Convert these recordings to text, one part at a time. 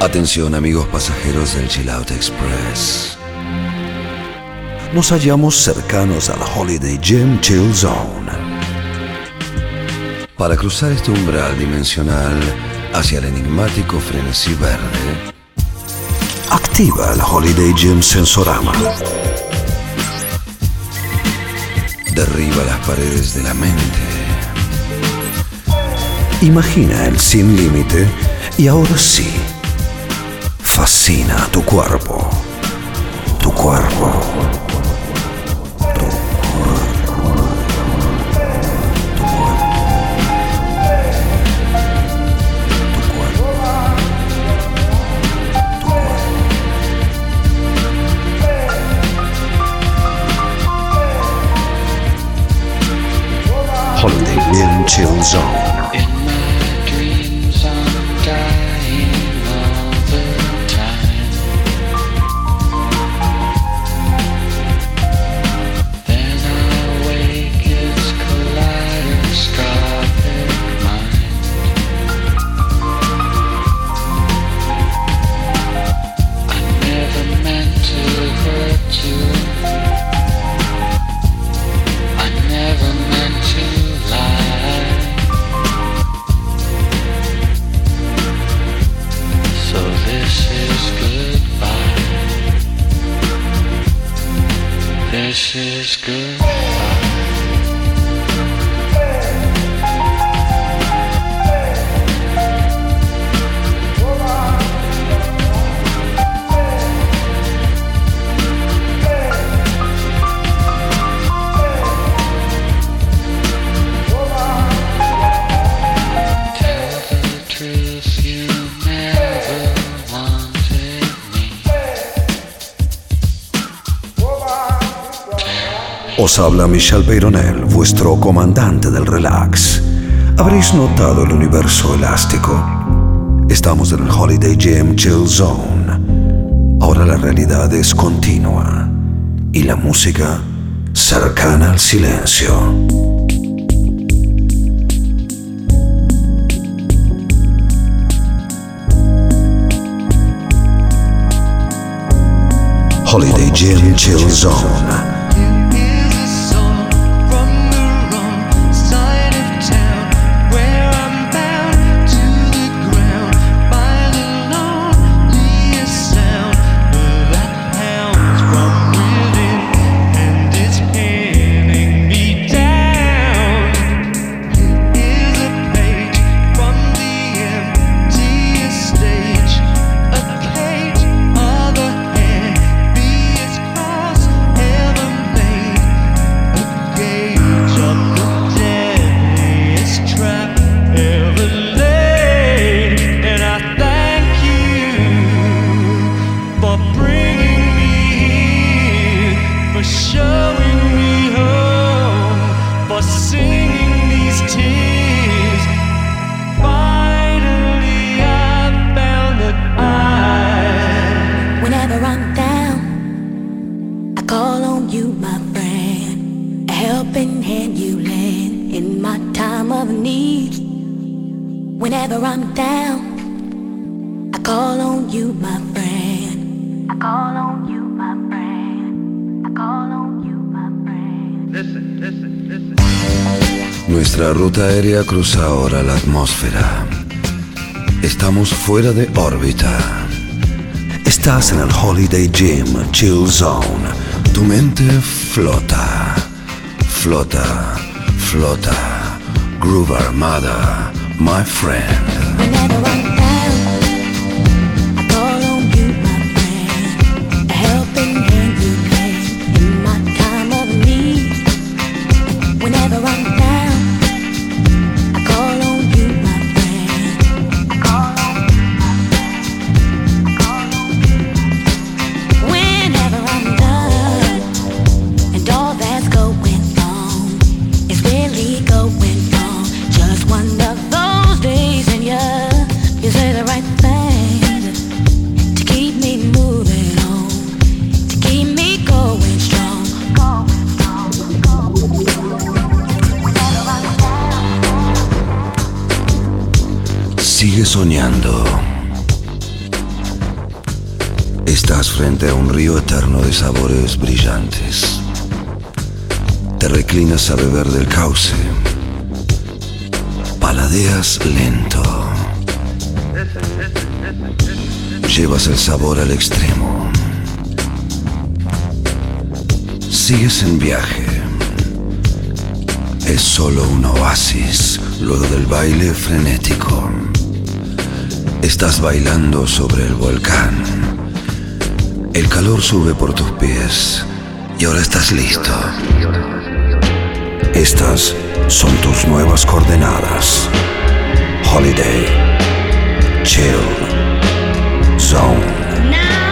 Atención amigos pasajeros del Chill Out Express. Nos hallamos cercanos al Holiday Gym Chill Zone. Para cruzar este umbral dimensional hacia el enigmático frenesí verde, activa el Holiday Gym Sensorama. Derriba las paredes de la mente. Imagina el sin límite y ahora sí fascina tu cuerpo. Tu cuerpo. Holiday Inn Chill Zone. Os habla Michel Peyronel, vuestro comandante del relax. Habréis notado el universo elástico. Estamos en el Holiday Gym Chill Zone. Ahora la realidad es continua y la música cercana al silencio. Holiday Gym Chill Zone. Nuestra ruta aérea cruza ahora la atmósfera. Estamos fuera de órbita. Estás en el Holiday Gym Chill Zone. Tu mente flota, flota, flota. Groove Armada, my friend. Soñando. Estás frente a un río eterno de sabores brillantes. Te reclinas a beber del cauce. Paladeas lento. Llevas el sabor al extremo. Sigues en viaje. Es solo un oasis luego del baile frenético. Estás bailando sobre el volcán. El calor sube por tus pies y ahora estás listo. Estas son tus nuevas coordenadas. Holiday. Chill. Zone.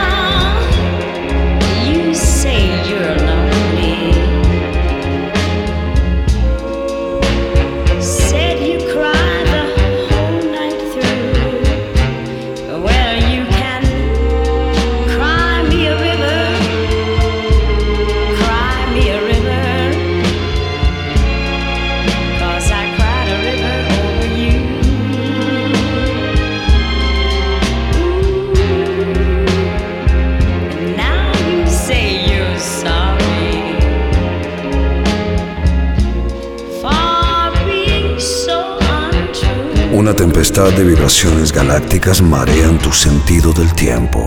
De vibraciones galácticas marean tu sentido del tiempo.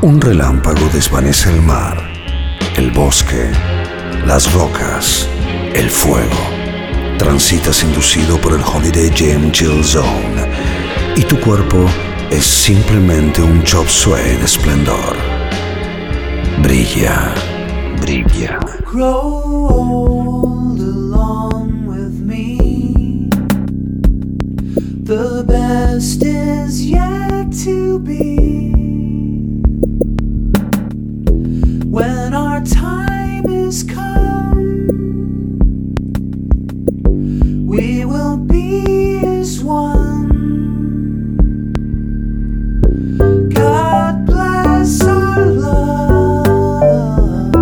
Un relámpago desvanece el mar, el bosque, las rocas, el fuego. Transitas inducido por el Holiday Gem Chill Zone y tu cuerpo es simplemente un chop suey de esplendor. Brilla, brilla. Best is yet to be. When our time is come, we will be as one. God bless our love.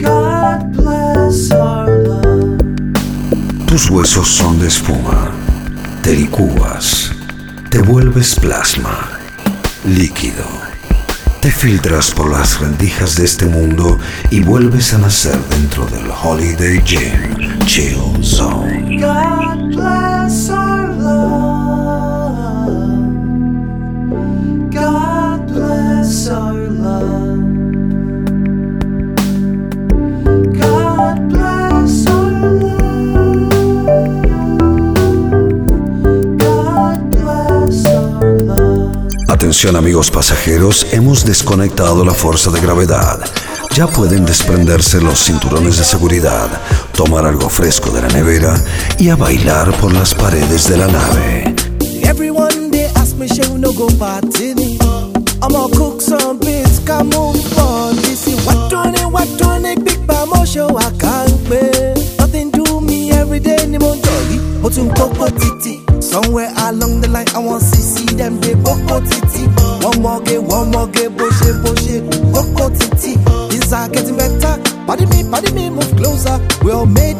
God bless our love. Tus huesos son de espuma te licúas, te vuelves plasma, líquido. Te filtras por las rendijas de este mundo y vuelves a nacer dentro del Holiday Gym Chill Zone. God bless our. Amigos pasajeros, hemos desconectado la fuerza de gravedad. Ya pueden desprenderse los cinturones de seguridad, tomar algo fresco de la nevera y a bailar por las paredes de la nave. Somewhere along the line, I want them they popo titi. One more game, one more game, push it, popo titi. Things are getting better. Pardon me, pardon me, move closer. We all made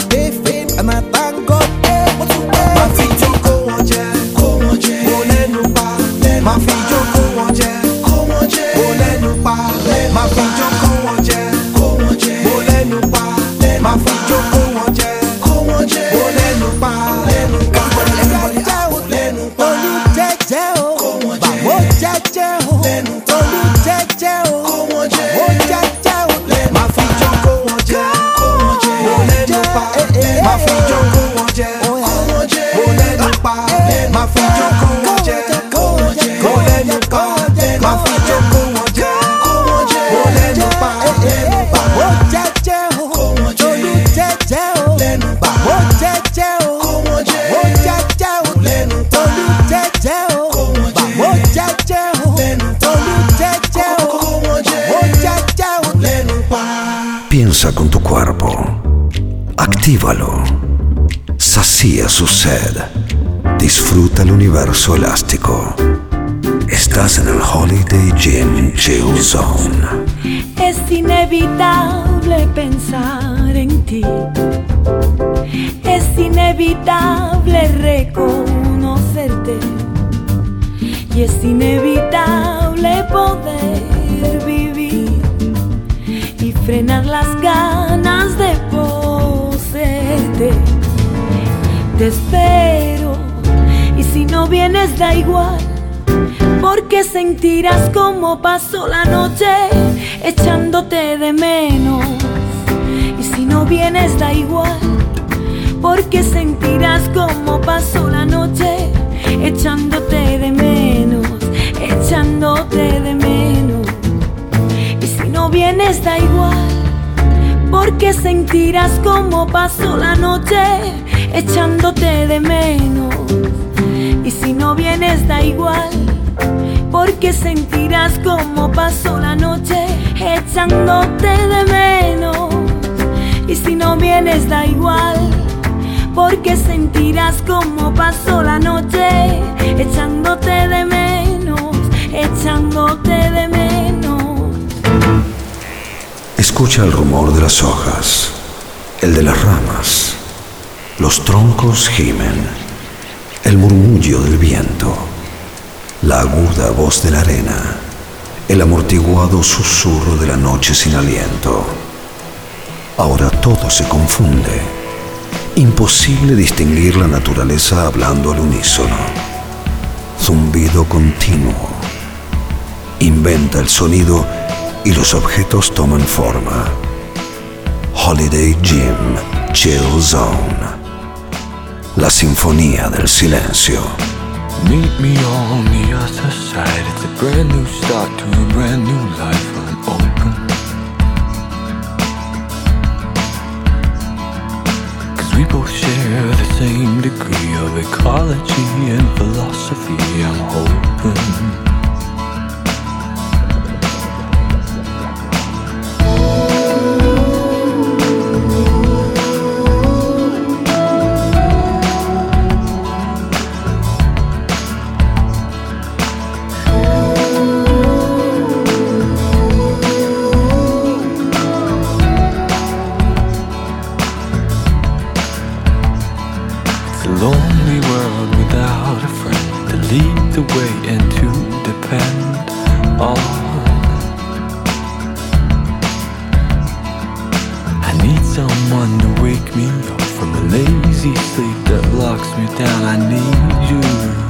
Piensa con tu cuerpo. Actívalo. Sacía su sed. Disfruta el universo elástico. Estás en el Holiday Gym Chill Zone. Es inevitable pensar en ti. Es inevitable reconocerte. Vienes da igual, porque sentirás como pasó la noche echándote de menos. Y si no vienes da igual, porque sentirás como pasó la noche echándote de menos, echándote de menos. Y si no vienes da igual, porque sentirás como pasó la noche echándote de menos. Y si no vienes da igual, porque sentirás como pasó la noche echándote de menos. Y si no vienes da igual, porque sentirás como pasó la noche echándote de menos, echándote de menos. Escucha el rumor de las hojas, el de las ramas. Los troncos gimen, el murmullo del viento, la aguda voz de la arena, el amortiguado susurro de la noche sin aliento. Ahora todo se confunde. Imposible distinguir la naturaleza hablando al unísono. Zumbido continuo. Inventa el sonido y los objetos toman forma. Holiday Gym Chill Zone. La sinfonía del silencio. Meet me on the other side. It's a brand new start to a brand new life. Open. Cause we both share the same degree of ecology and philosophy. I'm hoping. Someone to wake me up from the lazy sleep that locks me down. I need you.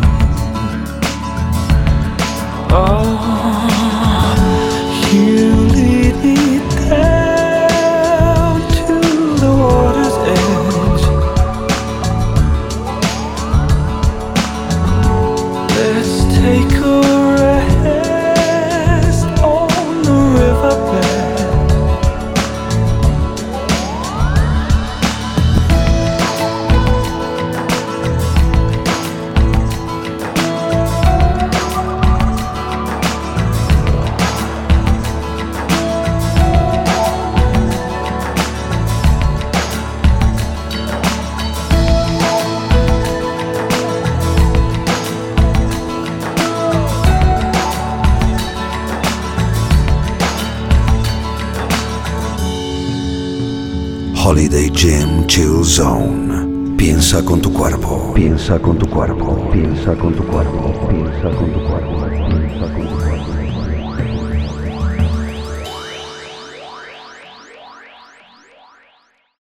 Holiday Gym Chill Zone. Piensa con tu cuerpo. Piensa con tu cuerpo. Piensa con tu cuerpo. Piensa con tu cuerpo. Piensa con tu cuerpo.